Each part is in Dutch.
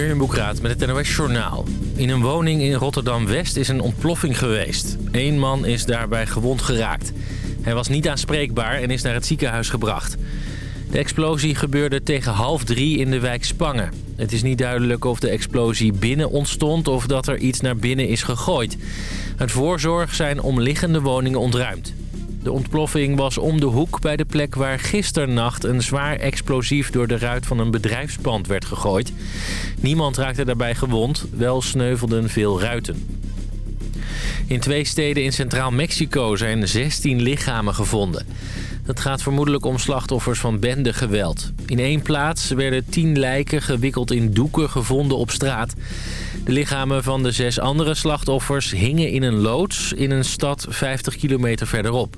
Boekraat met het NOS Journaal. In een woning in Rotterdam-West is een ontploffing geweest. Eén man is daarbij gewond geraakt. Hij was niet aanspreekbaar en is naar het ziekenhuis gebracht. De explosie gebeurde tegen half drie in de wijk Spangen. Het is niet duidelijk of de explosie binnen ontstond of dat er iets naar binnen is gegooid. Uit voorzorg zijn omliggende woningen ontruimd. De ontploffing was om de hoek bij de plek waar gisternacht een zwaar explosief door de ruit van een bedrijfspand werd gegooid. Niemand raakte daarbij gewond, wel sneuvelden veel ruiten. In twee steden in Centraal Mexico zijn 16 lichamen gevonden. Het gaat vermoedelijk om slachtoffers van bendegeweld. In één plaats werden 10 lijken gewikkeld in doeken gevonden op straat. De lichamen van de zes andere slachtoffers hingen in een loods in een stad 50 kilometer verderop.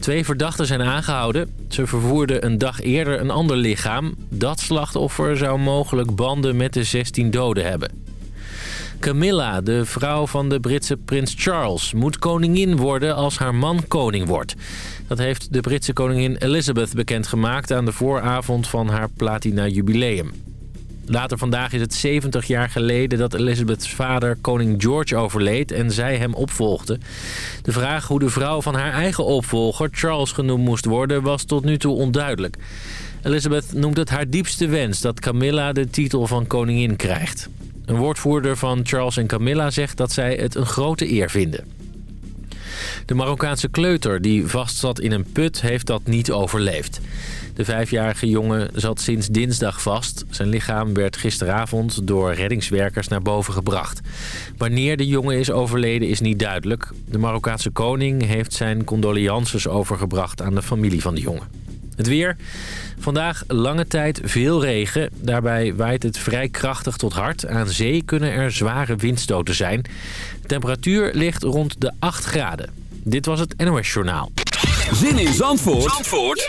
Twee verdachten zijn aangehouden. Ze vervoerden een dag eerder een ander lichaam. Dat slachtoffer zou mogelijk banden met de 16 doden hebben. Camilla, de vrouw van de Britse prins Charles, moet koningin worden als haar man koning wordt. Dat heeft de Britse koningin Elizabeth bekendgemaakt aan de vooravond van haar platina-jubileum. Later vandaag is het 70 jaar geleden dat Elizabeths vader koning George overleed en zij hem opvolgde. De vraag hoe de vrouw van haar eigen opvolger Charles genoemd moest worden was tot nu toe onduidelijk. Elizabeth noemt het haar diepste wens dat Camilla de titel van koningin krijgt. Een woordvoerder van Charles en Camilla zegt dat zij het een grote eer vinden. De Marokkaanse kleuter die vastzat in een put heeft dat niet overleefd. De vijfjarige jongen zat sinds dinsdag vast. Zijn lichaam werd gisteravond door reddingswerkers naar boven gebracht. Wanneer de jongen is overleden is niet duidelijk. De Marokkaanse koning heeft zijn condolences overgebracht aan de familie van de jongen. Het weer. Vandaag lange tijd veel regen. Daarbij waait het vrij krachtig tot hard. Aan zee kunnen er zware windstoten zijn. De temperatuur ligt rond de 8 graden. Dit was het NOS Journaal. Zin in Zandvoort, Zandvoort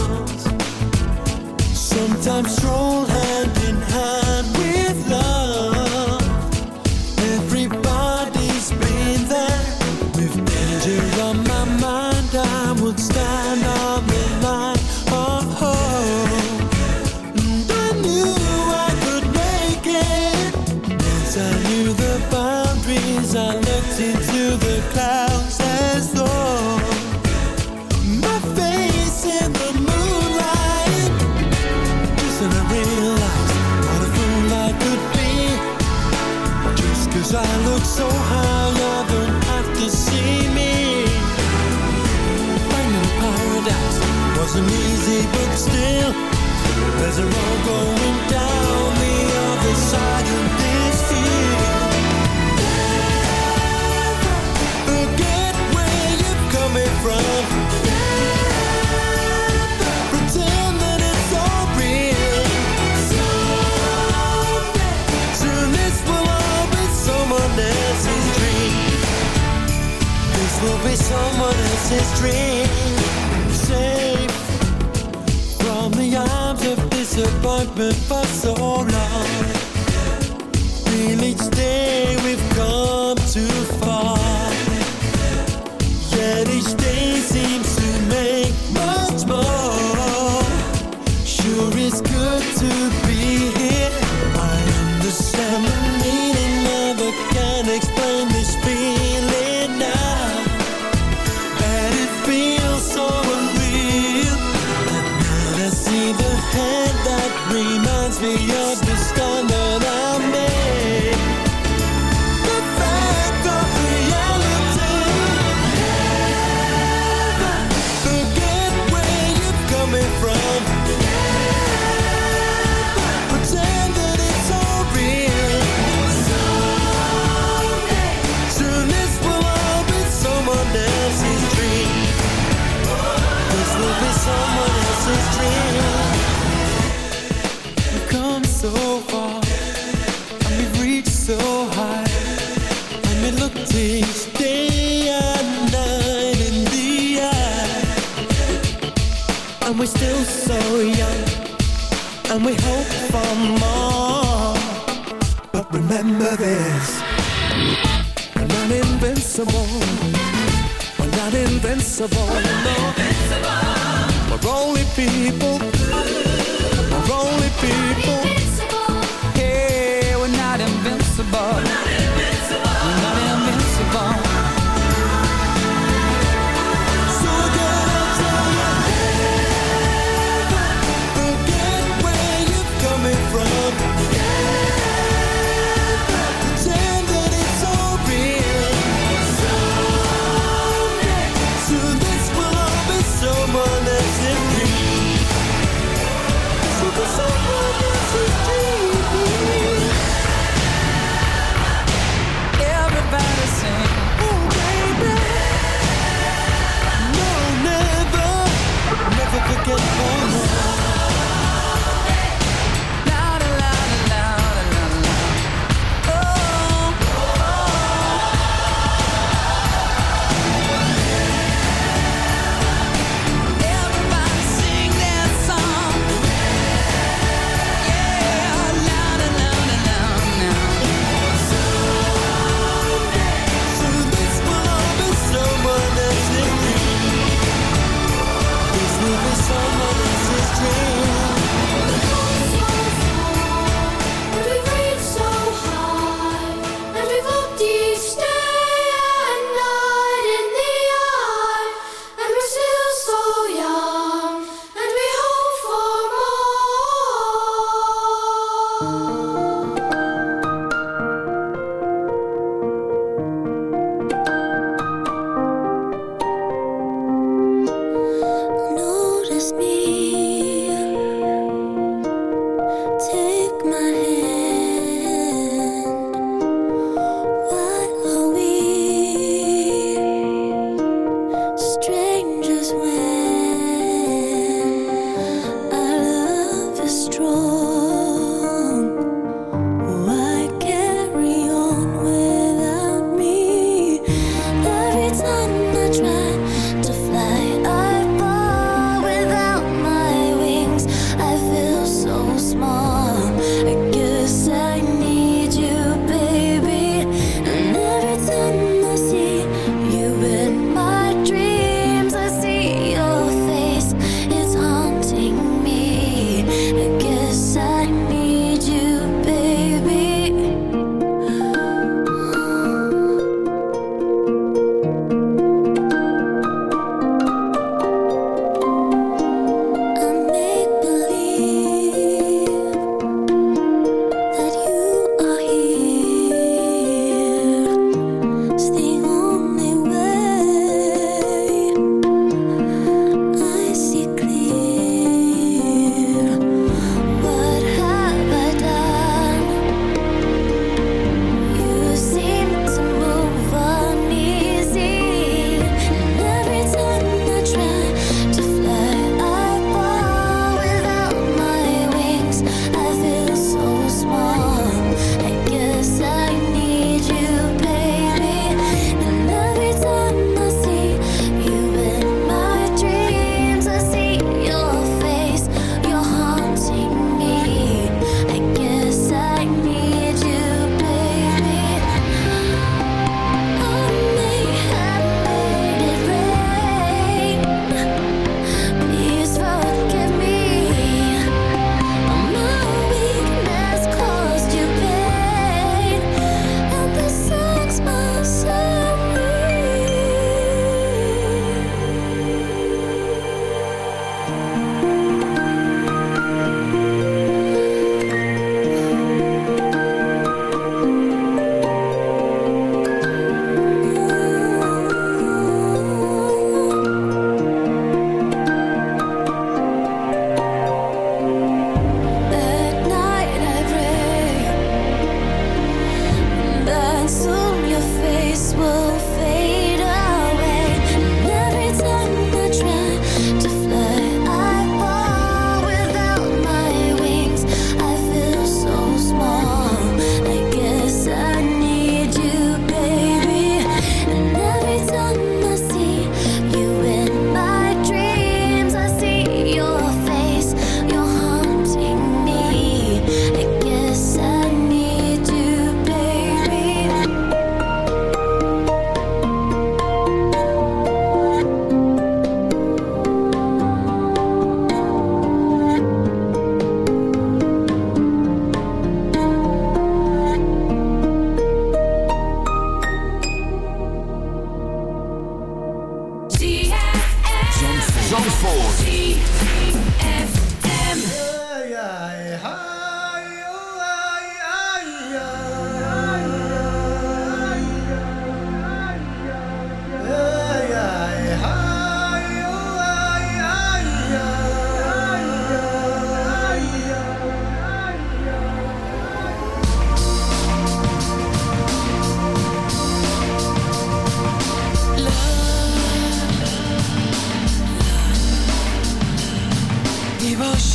Summertime stroll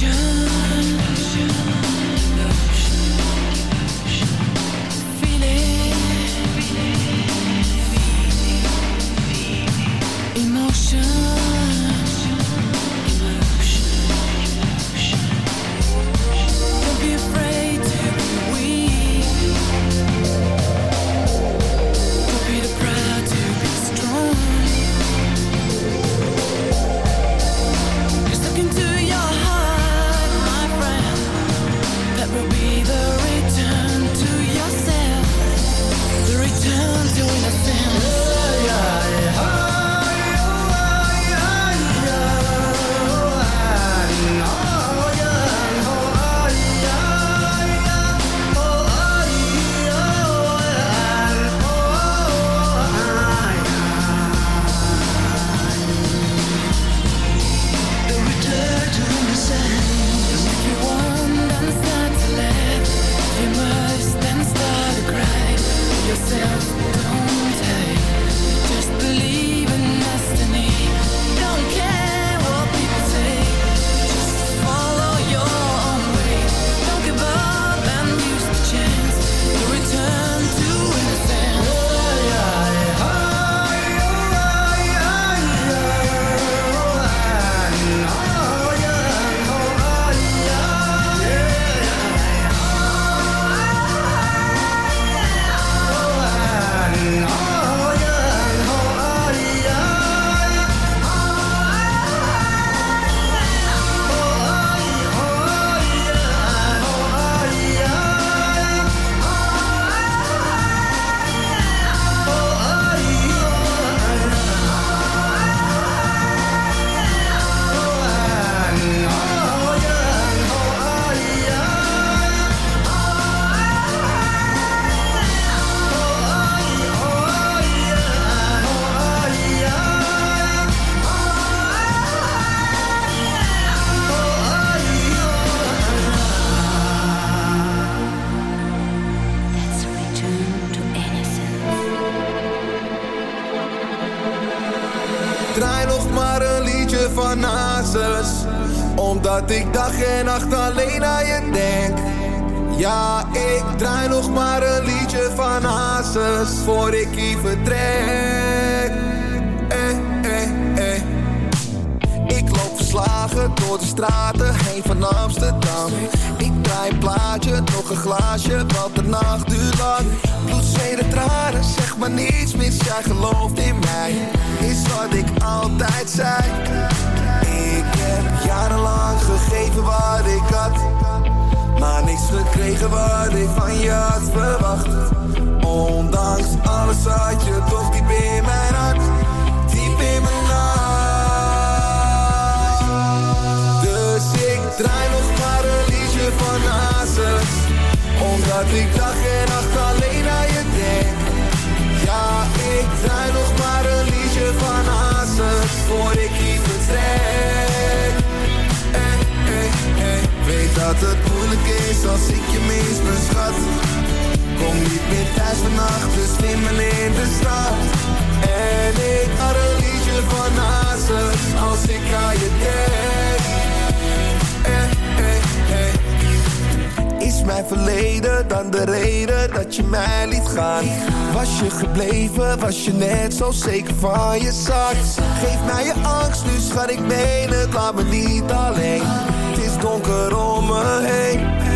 Show Voor ik hier vertrek eh, eh, eh. Ik loop verslagen door de straten heen van Amsterdam. Ik draai een plaatje, nog een glaasje, want de nacht duurt lang. En tranen, zeg maar niets mis, jij gelooft in mij. Is wat ik altijd zei. Ik heb jarenlang gegeven wat ik had Maar niks gekregen wat ik van je had verwacht Ondanks alles had je toch diep in mijn hart Diep in mijn hart. Dus ik draai nog maar een liedje van Hazes Omdat ik dag en nacht alleen aan je denk. Ja, ik draai nog maar een liedje van Hazes Voor ik hier vertrek. Weet dat het moeilijk is als ik je mis, mijn schat Kom niet meer thuis vannacht, dus in de stad. En ik had een liedje van Hazes. Als ik aan je denk. Eh, eh, eh. Is mijn verleden dan de reden dat je mij liet gaan? Was je gebleven, was je net zo zeker van je zak? Geef mij je angst, nu schat ik het, laat me niet alleen. Het is donker om me heen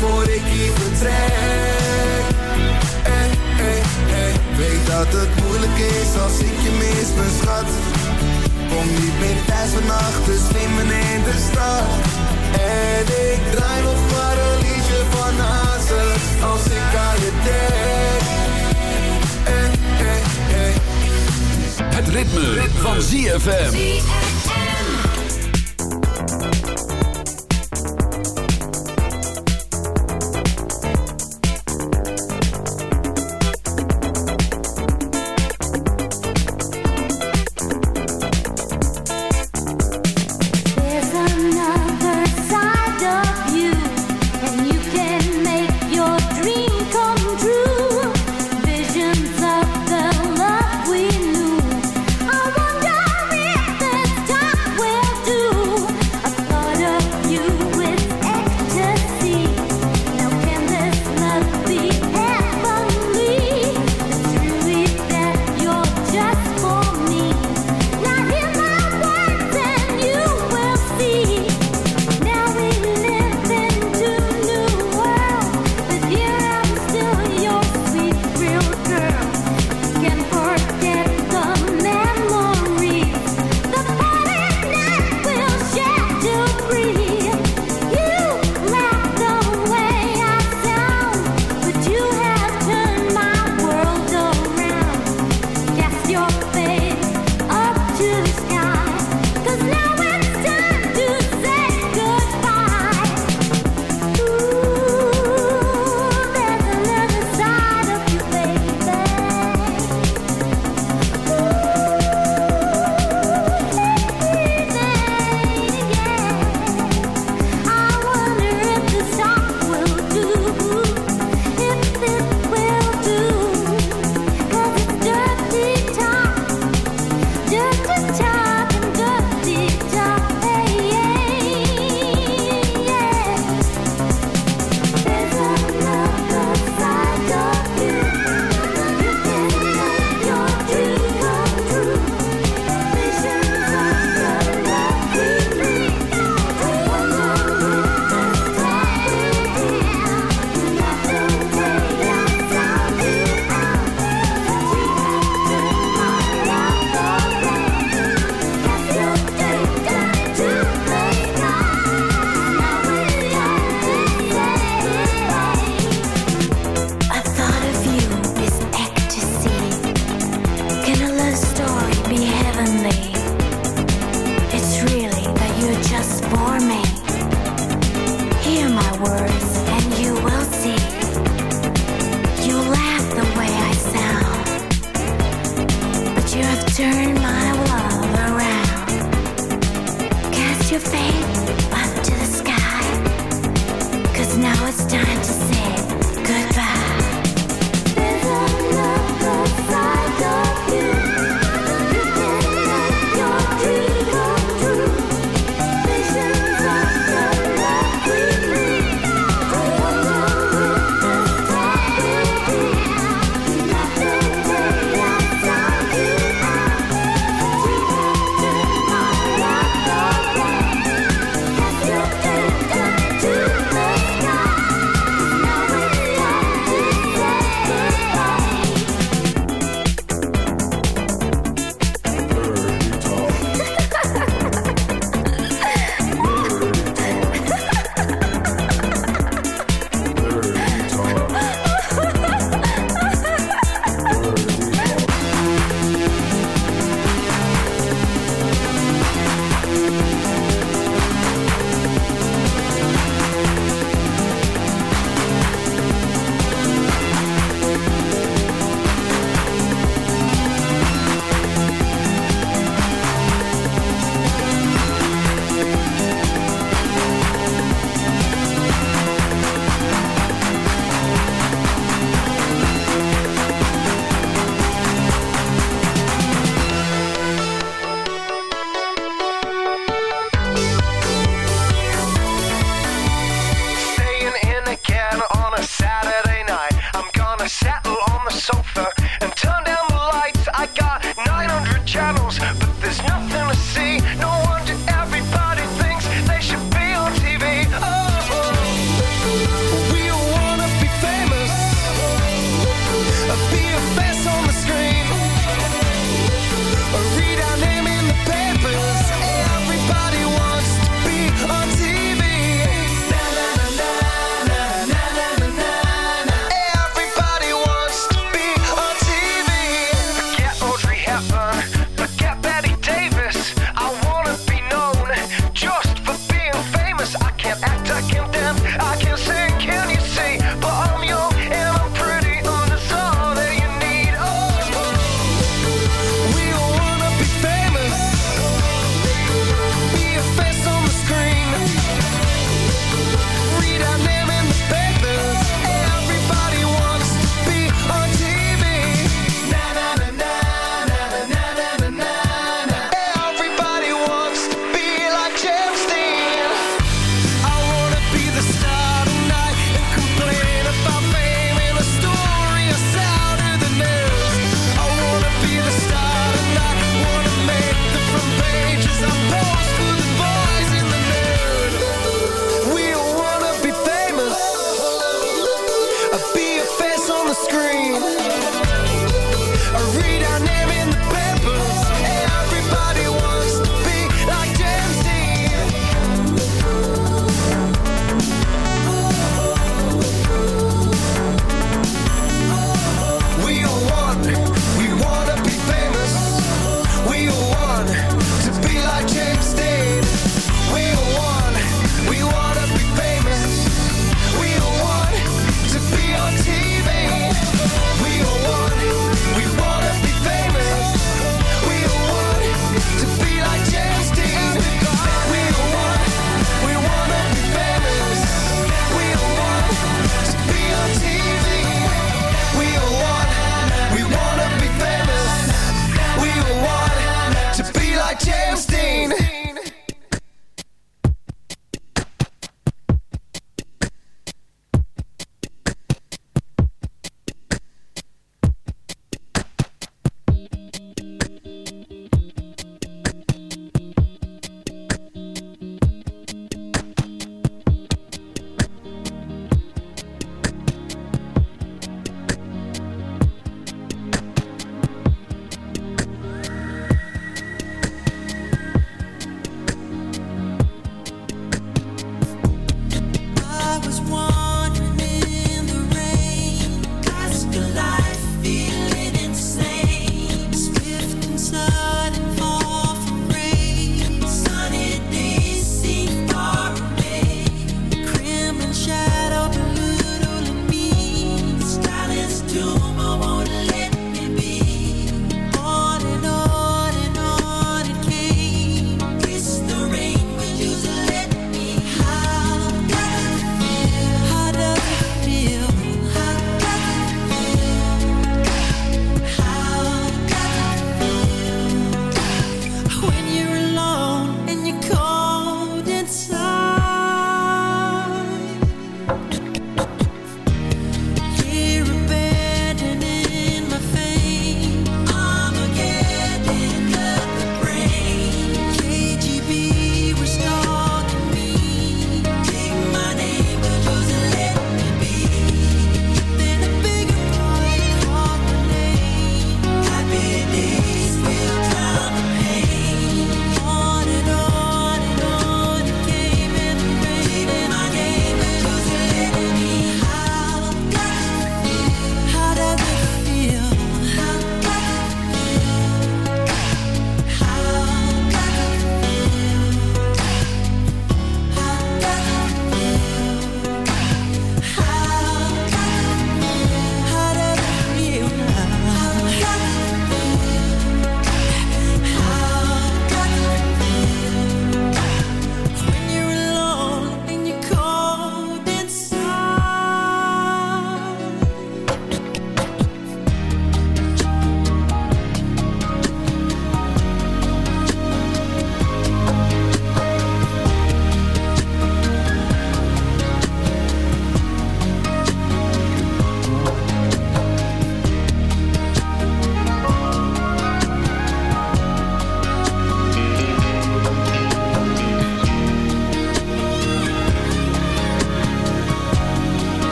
voor ik hier vertrek. Hey, hey, hey. Weet dat het moeilijk is als ik je mis, mijn schat. Kom niet meer thuis vannacht, dus slimmen in de stad. En ik draai nog maar een liedje van Hazen als ik aan je denk. Hey, hey, hey. Het ritme, ritme. van ZFM. another satellite.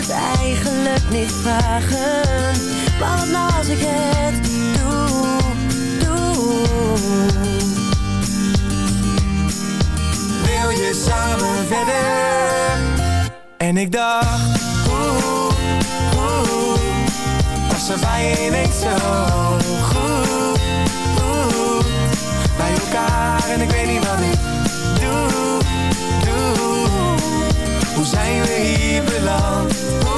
Het eigenlijk niet vragen. Maar wat nou als ik het doe, doe. Wil je samen verder? En ik dacht, oeh, oeh, was er bij je ineens zo goed, oeh, bij elkaar en ik weet niet wat ik we beland,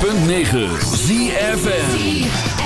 106.9 ZFN